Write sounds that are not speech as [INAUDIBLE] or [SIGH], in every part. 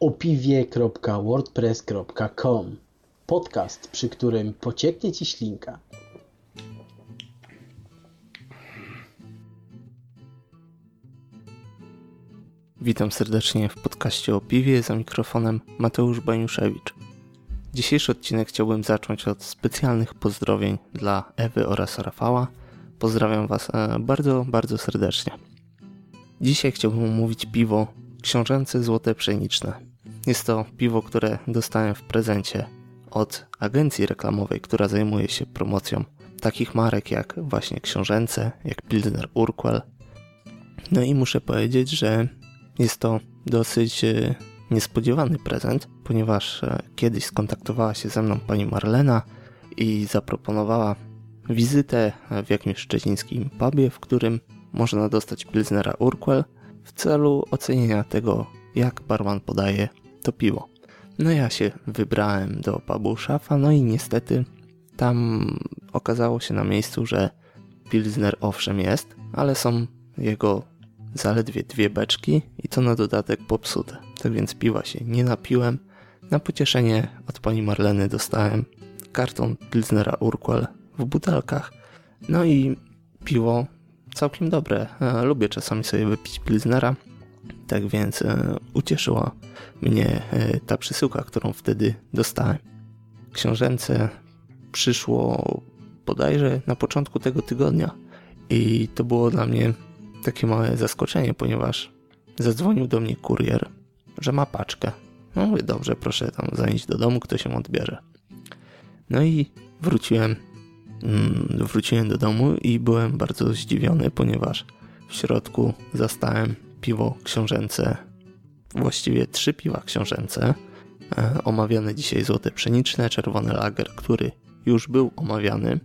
opiwie.wordpress.com Podcast, przy którym pocieknie Ci ślinka. Witam serdecznie w podcaście o piwie za mikrofonem Mateusz Baniuszewicz. Dzisiejszy odcinek chciałbym zacząć od specjalnych pozdrowień dla Ewy oraz Rafała. Pozdrawiam Was e, bardzo, bardzo serdecznie. Dzisiaj chciałbym omówić piwo Książęce Złote Pszeniczne. Jest to piwo, które dostałem w prezencie od agencji reklamowej, która zajmuje się promocją takich marek jak właśnie Książęce, jak Pilsner Urquell. No i muszę powiedzieć, że jest to dosyć e, niespodziewany prezent, ponieważ e, kiedyś skontaktowała się ze mną pani Marlena i zaproponowała wizytę w jakimś szczecińskim pubie, w którym można dostać Pilsnera Urquell w celu ocenienia tego, jak barman podaje to piwo. No ja się wybrałem do pubu Szafa, no i niestety tam okazało się na miejscu, że Pilsner owszem jest, ale są jego zaledwie dwie beczki i to na dodatek popsute. Tak więc piwa się nie napiłem. Na pocieszenie od pani Marleny dostałem karton Pilsnera Urquell w butelkach. No i piwo całkiem dobre. E, lubię czasami sobie wypić Pilsnera. Tak więc e, ucieszyła mnie e, ta przesyłka, którą wtedy dostałem. Książęce przyszło bodajże na początku tego tygodnia i to było dla mnie takie małe zaskoczenie, ponieważ zadzwonił do mnie kurier, że ma paczkę. No mówię, dobrze, proszę tam zanieść do domu, kto się odbierze. No i wróciłem, mm, wróciłem do domu i byłem bardzo zdziwiony, ponieważ w środku zastałem piwo książęce, właściwie trzy piwa książęce, e, omawiane dzisiaj złote pszeniczne, czerwony lager, który już był omawiany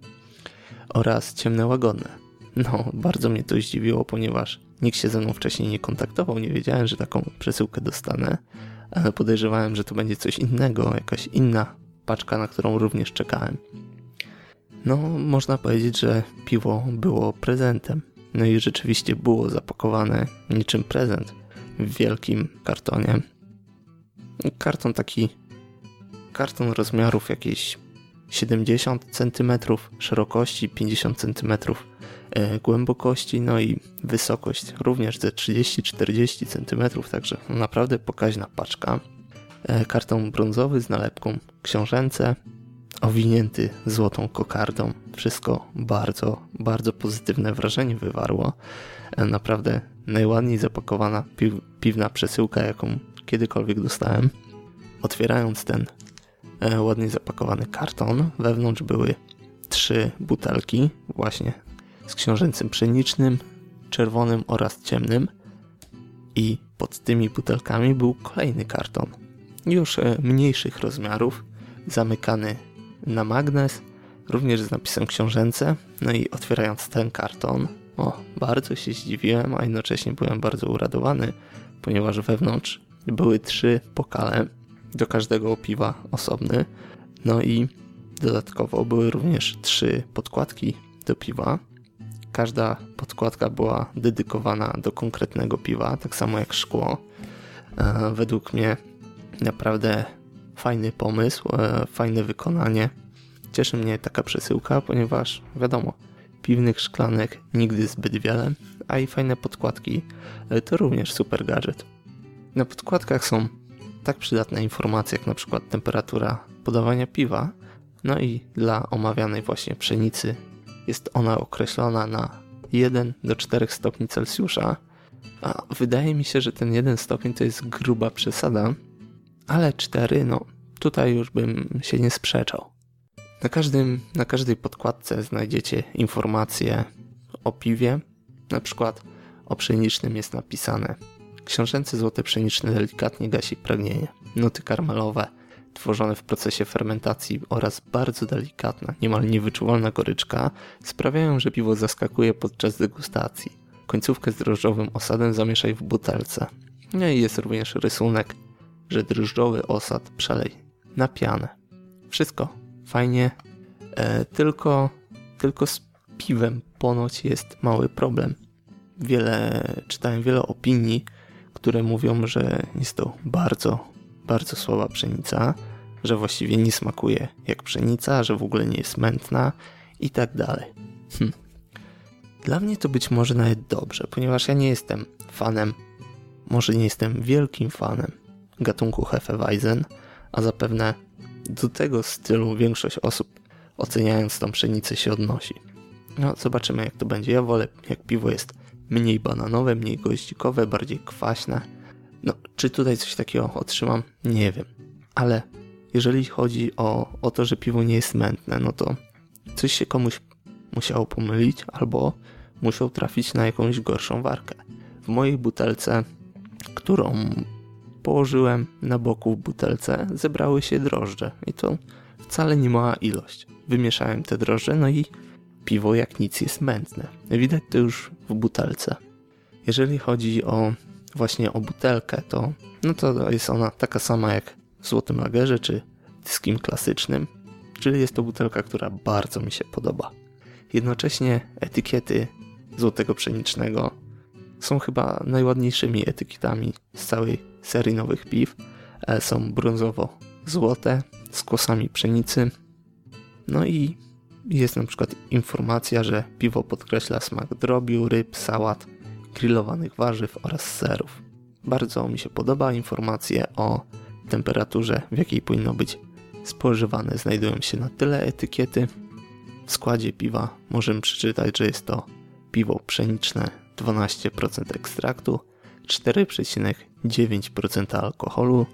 oraz ciemne łagodne. No, bardzo mnie to zdziwiło, ponieważ nikt się ze mną wcześniej nie kontaktował, nie wiedziałem, że taką przesyłkę dostanę, ale podejrzewałem, że to będzie coś innego, jakaś inna paczka, na którą również czekałem. No, można powiedzieć, że piwo było prezentem. No i rzeczywiście było zapakowane niczym prezent w wielkim kartonie. Karton taki, karton rozmiarów jakieś 70 cm szerokości, 50 cm E, głębokości, no i wysokość również ze 30-40 cm, także naprawdę pokaźna paczka. E, karton brązowy z nalepką książęce, owinięty złotą kokardą. Wszystko bardzo, bardzo pozytywne wrażenie wywarło. E, naprawdę najładniej zapakowana pi piwna przesyłka, jaką kiedykolwiek dostałem. Otwierając ten ładnie zapakowany karton, wewnątrz były trzy butelki, właśnie z książęcym pszenicznym, czerwonym oraz ciemnym i pod tymi butelkami był kolejny karton, już e, mniejszych rozmiarów, zamykany na magnes, również z napisem książęce. No i otwierając ten karton, o, bardzo się zdziwiłem, a jednocześnie byłem bardzo uradowany, ponieważ wewnątrz były trzy pokale, do każdego piwa osobny. No i dodatkowo były również trzy podkładki do piwa, Każda podkładka była dedykowana do konkretnego piwa, tak samo jak szkło. E, według mnie naprawdę fajny pomysł, e, fajne wykonanie. Cieszy mnie taka przesyłka, ponieważ wiadomo, piwnych szklanek nigdy zbyt wiele, a i fajne podkładki e, to również super gadżet. Na podkładkach są tak przydatne informacje jak na przykład temperatura podawania piwa, no i dla omawianej właśnie pszenicy jest ona określona na 1 do 4 stopni Celsjusza, a wydaje mi się, że ten 1 stopień to jest gruba przesada, ale 4, no tutaj już bym się nie sprzeczał. Na, każdym, na każdej podkładce znajdziecie informacje o piwie, na przykład o pszenicznym jest napisane Książęce złote pszeniczne delikatnie gasi pragnienie. Nuty karmelowe – tworzone w procesie fermentacji oraz bardzo delikatna, niemal niewyczuwalna goryczka sprawiają, że piwo zaskakuje podczas degustacji. Końcówkę z drożdżowym osadem zamieszaj w butelce. No i jest również rysunek, że drożdżowy osad przelej na pianę. Wszystko fajnie, e, tylko, tylko z piwem ponoć jest mały problem. Wiele, czytałem wiele opinii, które mówią, że jest to bardzo bardzo słaba pszenica, że właściwie nie smakuje jak pszenica, że w ogóle nie jest mętna i tak dalej. Hm. Dla mnie to być może nawet dobrze, ponieważ ja nie jestem fanem, może nie jestem wielkim fanem gatunku Hefeweizen, a zapewne do tego stylu większość osób oceniając tą pszenicę się odnosi. No, zobaczymy jak to będzie. Ja wolę, jak piwo jest mniej bananowe, mniej goździkowe, bardziej kwaśne. No, czy tutaj coś takiego otrzymam? Nie wiem. Ale jeżeli chodzi o, o to, że piwo nie jest mętne, no to coś się komuś musiało pomylić, albo musiał trafić na jakąś gorszą warkę. W mojej butelce, którą położyłem na boku w butelce, zebrały się drożdże. I to wcale nie mała ilość. Wymieszałem te drożdże, no i piwo jak nic jest mętne. Widać to już w butelce. Jeżeli chodzi o właśnie o butelkę, to no to jest ona taka sama jak w Złotym Lagerze czy Dyskim Klasycznym, czyli jest to butelka, która bardzo mi się podoba. Jednocześnie etykiety Złotego Pszenicznego są chyba najładniejszymi etykietami z całej serii nowych piw. E, są brązowo-złote z kłosami pszenicy. No i jest na przykład informacja, że piwo podkreśla smak drobiu, ryb, sałat, grillowanych warzyw oraz serów. Bardzo mi się podoba informacje o temperaturze, w jakiej powinno być spożywane. Znajdują się na tyle etykiety. W składzie piwa możemy przeczytać, że jest to piwo pszeniczne 12% ekstraktu, 4,9% alkoholu,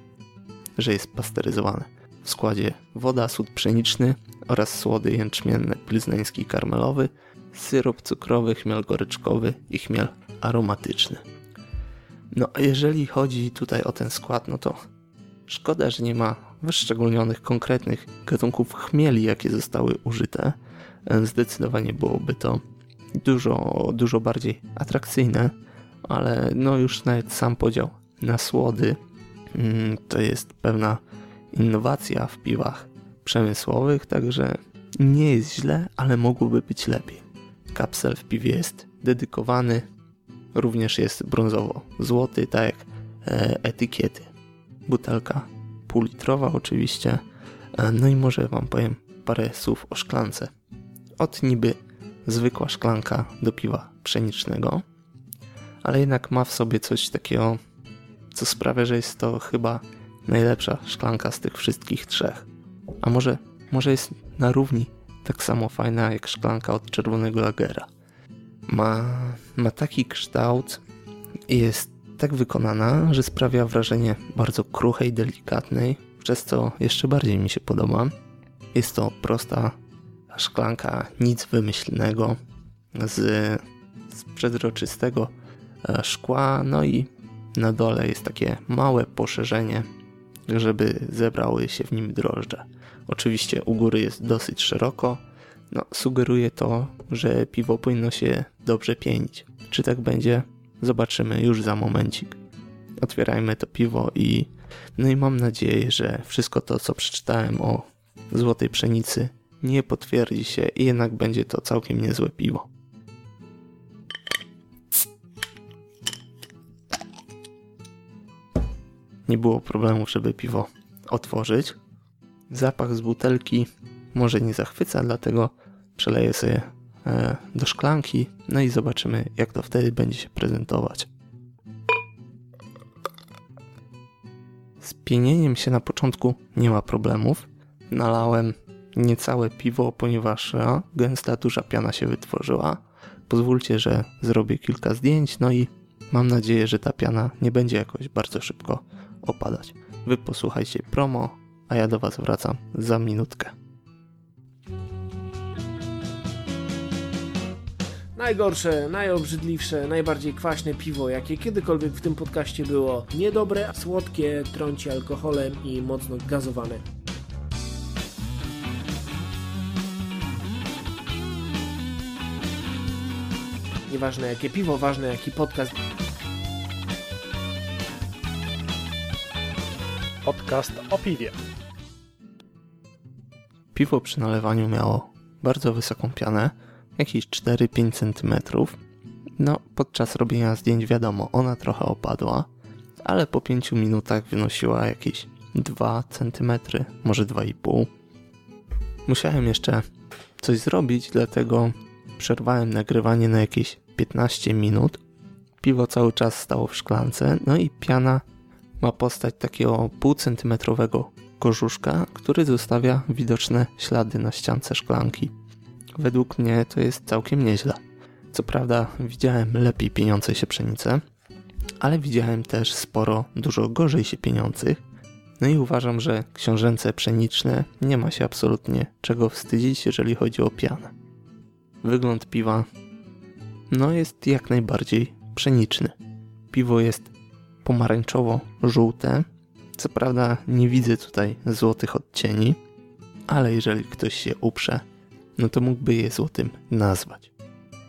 że jest pasteryzowane. W składzie woda, sód pszeniczny oraz słody jęczmienne plznański karmelowy, syrop cukrowy, chmiel goryczkowy i chmiel aromatyczny. No a jeżeli chodzi tutaj o ten skład, no to szkoda, że nie ma wyszczególnionych konkretnych gatunków chmieli, jakie zostały użyte. Zdecydowanie byłoby to dużo, dużo bardziej atrakcyjne, ale no już nawet sam podział na słody mm, to jest pewna innowacja w piwach przemysłowych, także nie jest źle, ale mogłoby być lepiej. Kapsel w piwie jest dedykowany, również jest brązowo-złoty, tak jak e, etykiety. Butelka półlitrowa oczywiście. E, no i może Wam powiem parę słów o szklance. Od niby zwykła szklanka do piwa pszenicznego, ale jednak ma w sobie coś takiego, co sprawia, że jest to chyba najlepsza szklanka z tych wszystkich trzech. A może, może jest na równi tak samo fajna jak szklanka od czerwonego lagera. Ma, ma taki kształt i jest tak wykonana, że sprawia wrażenie bardzo kruchej, delikatnej, przez co jeszcze bardziej mi się podoba. Jest to prosta szklanka, nic wymyślnego, z, z przezroczystego e, szkła, no i na dole jest takie małe poszerzenie, żeby zebrały się w nim drożdże. Oczywiście u góry jest dosyć szeroko, no, sugeruje to, że piwo powinno się dobrze pienić. Czy tak będzie? Zobaczymy już za momencik. Otwierajmy to piwo i no i mam nadzieję, że wszystko to, co przeczytałem o złotej pszenicy nie potwierdzi się i jednak będzie to całkiem niezłe piwo. Nie było problemu, żeby piwo otworzyć. Zapach z butelki może nie zachwyca, dlatego przeleję sobie e, do szklanki, no i zobaczymy, jak to wtedy będzie się prezentować. Z pienieniem się na początku nie ma problemów. Nalałem niecałe piwo, ponieważ a, gęsta, duża piana się wytworzyła. Pozwólcie, że zrobię kilka zdjęć, no i mam nadzieję, że ta piana nie będzie jakoś bardzo szybko opadać. Wy posłuchajcie promo, a ja do Was wracam za minutkę. Najgorsze, najobrzydliwsze, najbardziej kwaśne piwo, jakie kiedykolwiek w tym podcaście było. Niedobre, słodkie, trąci alkoholem i mocno gazowane. Nieważne jakie piwo, ważne jaki podcast. Podcast o piwie. Piwo przy nalewaniu miało bardzo wysoką pianę, jakieś 4-5 cm. No, podczas robienia zdjęć wiadomo, ona trochę opadła, ale po 5 minutach wynosiła jakieś 2 cm, może 2,5. Musiałem jeszcze coś zrobić, dlatego przerwałem nagrywanie na jakieś 15 minut. Piwo cały czas stało w szklance, no i piana ma postać takiego półcentymetrowego korzuszka, który zostawia widoczne ślady na ściance szklanki. Według mnie to jest całkiem nieźle. Co prawda widziałem lepiej pieniące się pszenice, ale widziałem też sporo dużo gorzej się pieniących. No i uważam, że książęce pszeniczne nie ma się absolutnie czego wstydzić, jeżeli chodzi o pianę. Wygląd piwa no jest jak najbardziej pszeniczny. Piwo jest pomarańczowo-żółte. Co prawda nie widzę tutaj złotych odcieni, ale jeżeli ktoś się uprze, no to mógłby je złotym nazwać.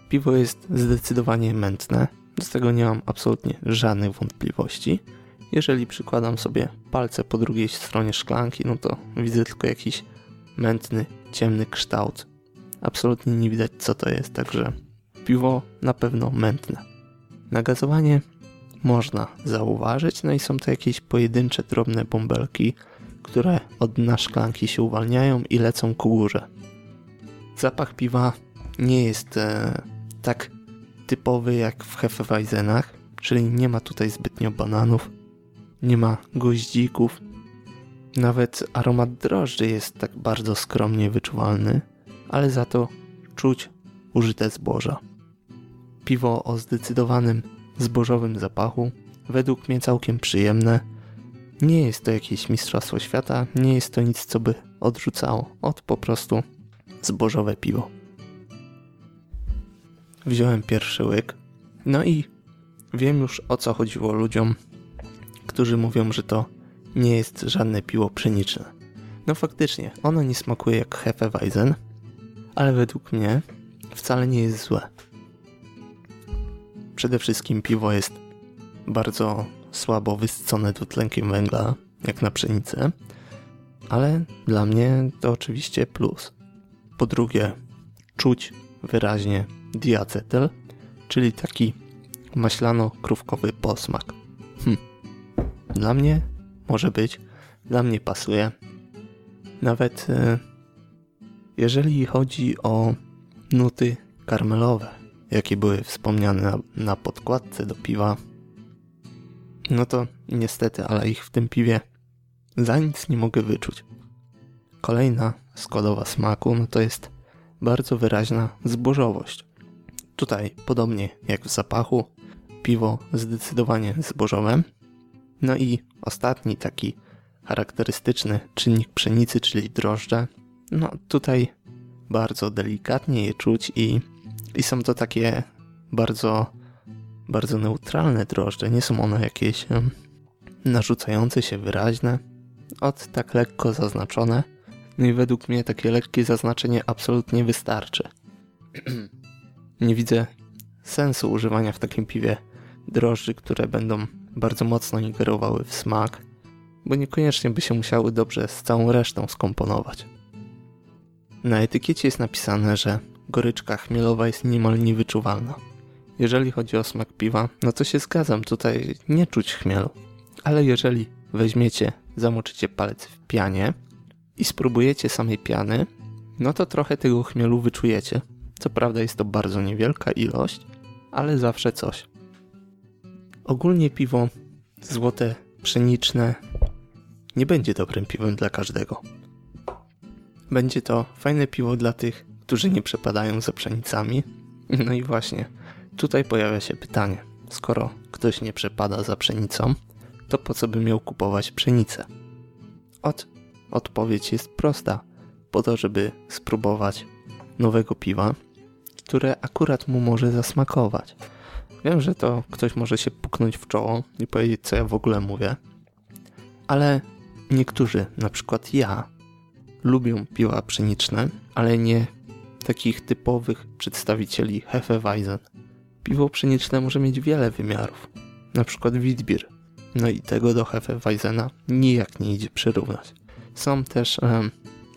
Piwo jest zdecydowanie mętne, z tego nie mam absolutnie żadnych wątpliwości. Jeżeli przykładam sobie palce po drugiej stronie szklanki, no to widzę tylko jakiś mętny, ciemny kształt. Absolutnie nie widać co to jest, także piwo na pewno mętne. Nagazowanie można zauważyć, no i są to jakieś pojedyncze drobne bąbelki, które od dna szklanki się uwalniają i lecą ku górze. Zapach piwa nie jest e, tak typowy jak w Hefeweizenach, czyli nie ma tutaj zbytnio bananów, nie ma goździków, nawet aromat drożdży jest tak bardzo skromnie wyczuwalny, ale za to czuć użyte zboża. Piwo o zdecydowanym zbożowym zapachu, według mnie całkiem przyjemne. Nie jest to jakieś mistrzostwo świata, nie jest to nic, co by odrzucało od po prostu zbożowe piwo. Wziąłem pierwszy łyk, no i wiem już o co chodziło ludziom, którzy mówią, że to nie jest żadne piwo pszeniczne. No faktycznie, ono nie smakuje jak Hefeweizen, ale według mnie wcale nie jest złe. Przede wszystkim piwo jest bardzo słabo wysycone dwutlenkiem węgla, jak na pszenicę, ale dla mnie to oczywiście plus. Po drugie, czuć wyraźnie diacetyl, czyli taki maślano-krówkowy posmak. Hm. Dla mnie może być, dla mnie pasuje. Nawet e, jeżeli chodzi o nuty karmelowe, jakie były wspomniane na, podkładce do piwa, no to niestety, ale ich w tym piwie za nic nie mogę wyczuć. Kolejna składowa smaku no to jest bardzo wyraźna zbożowość. Tutaj, podobnie jak w zapachu, piwo zdecydowanie zbożowe. No i ostatni taki charakterystyczny czynnik pszenicy, czyli drożdże. No tutaj bardzo delikatnie je czuć i, i są to takie bardzo, bardzo neutralne drożdże. Nie są one jakieś narzucające się wyraźne, od tak lekko zaznaczone. No i według mnie takie lekkie zaznaczenie absolutnie wystarczy. [CLEARS THROAT] Nie widzę sensu używania w takim piwie drożdży, które będą bardzo mocno ingerowały w smak, bo niekoniecznie by się musiały dobrze z całą resztą skomponować. Na etykiecie jest napisane, że goryczka chmielowa jest niemal niewyczuwalna. Jeżeli chodzi o smak piwa, no to się zgadzam, tutaj nie czuć chmielu. Ale jeżeli weźmiecie, zamoczycie palec w pianie i spróbujecie samej piany, no to trochę tego chmielu wyczujecie. Co prawda jest to bardzo niewielka ilość, ale zawsze coś. Ogólnie piwo złote, pszeniczne nie będzie dobrym piwem dla każdego. Będzie to fajne piwo dla tych, którzy nie przepadają za pszenicami. No i właśnie, tutaj pojawia się pytanie. Skoro ktoś nie przepada za pszenicą, to po co by miał kupować pszenicę? Od, odpowiedź jest prosta. Po to, żeby spróbować nowego piwa, które akurat mu może zasmakować. Wiem, że to ktoś może się puknąć w czoło i powiedzieć, co ja w ogóle mówię, ale niektórzy, na przykład ja, lubią piwa pszeniczne, ale nie takich typowych przedstawicieli Hefeweizen. Piwo pszeniczne może mieć wiele wymiarów, na przykład Witbier. No i tego do Hefeweizena nijak nie idzie przyrównać. Są też um,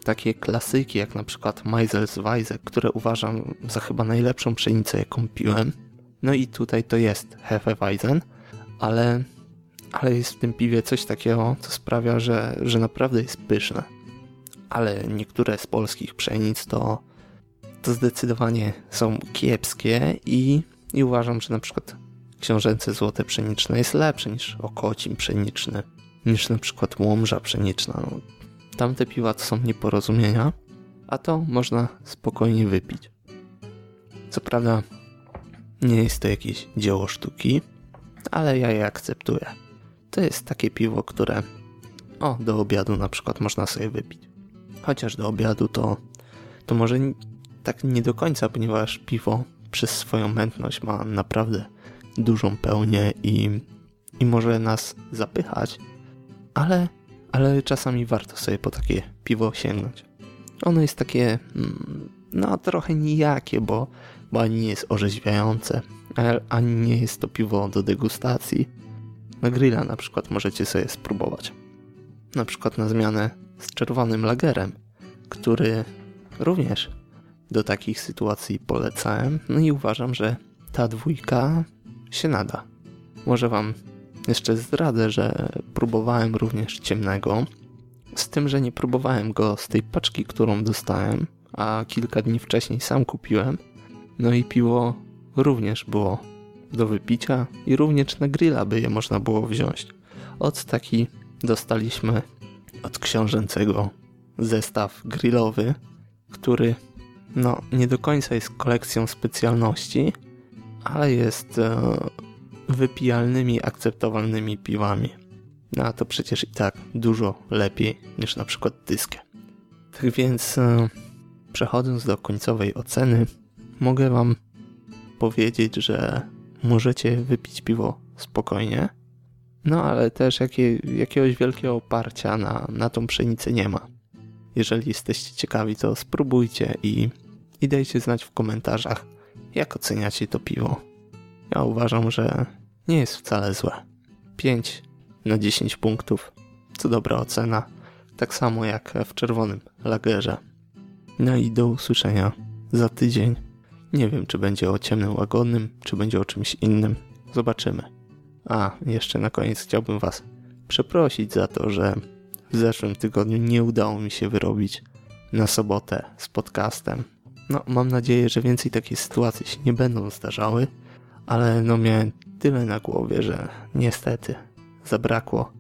takie klasyki, jak na przykład Meiselsweise, które uważam za chyba najlepszą pszenicę, jaką piłem. No i tutaj to jest Hefeweizen, ale, ale jest w tym piwie coś takiego, co sprawia, że, że naprawdę jest pyszne. Ale niektóre z polskich pszenic to, to zdecydowanie są kiepskie i, i uważam, że na przykład książęce złote pszeniczne jest lepsze niż okocim pszeniczny, niż na przykład łomża pszeniczna. No, tamte piwa to są nieporozumienia, a to można spokojnie wypić. Co prawda nie jest to jakieś dzieło sztuki, ale ja je akceptuję. To jest takie piwo, które o, do obiadu na przykład można sobie wypić. Chociaż do obiadu to, to może tak nie do końca, ponieważ piwo przez swoją mętność ma naprawdę dużą pełnię i, i może nas zapychać, ale, ale czasami warto sobie po takie piwo sięgnąć. Ono jest takie, mm, no trochę nijakie, bo, bo ani nie jest orzeźwiające, ani nie jest to piwo do degustacji. Na grilla na przykład możecie sobie spróbować. Na przykład na zmianę z czerwonym lagerem, który również do takich sytuacji polecałem. No i uważam, że ta dwójka się nada. Może wam jeszcze zdradzę, że próbowałem również ciemnego, z tym, że nie próbowałem go z tej paczki, którą dostałem, a kilka dni wcześniej sam kupiłem. No i piwo również było do wypicia i również na grilla by je można było wziąć. Od taki dostaliśmy od książęcego zestaw grillowy, który no nie do końca jest kolekcją specjalności, ale jest e, wypijalnymi, akceptowalnymi piwami. No a to przecież i tak dużo lepiej niż na przykład dyskę. Tak więc e, przechodząc do końcowej oceny, mogę wam powiedzieć, że możecie wypić piwo spokojnie, no ale też jakie, jakiegoś wielkiego oparcia na, na tą pszenicę nie ma. Jeżeli jesteście ciekawi, to spróbujcie i, i dajcie znać w komentarzach, jak oceniacie to piwo. Ja uważam, że nie jest wcale złe. 5 na 10 punktów. Co dobra ocena. Tak samo jak w czerwonym lagerze. No i do usłyszenia za tydzień. Nie wiem, czy będzie o ciemnym łagodnym, czy będzie o czymś innym. Zobaczymy. A, jeszcze na koniec chciałbym Was przeprosić za to, że w zeszłym tygodniu nie udało mi się wyrobić na sobotę z podcastem. No, mam nadzieję, że więcej takie sytuacje się nie będą zdarzały, ale no miałem tyle na głowie, że niestety zabrakło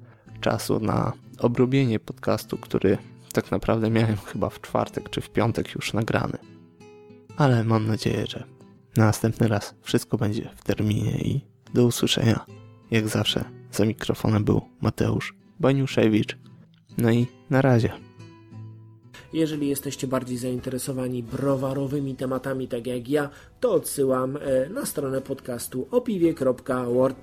czasu na obrobienie podcastu, który tak naprawdę miałem chyba w czwartek czy w piątek już nagrany. Ale mam nadzieję, że następny raz wszystko będzie w terminie i do usłyszenia. Jak zawsze za mikrofonem był Mateusz Baniuszewicz. No i na razie. Jeżeli jesteście bardziej zainteresowani browarowymi tematami, tak jak ja, to odsyłam e, na stronę podcastu opiwie.wordpress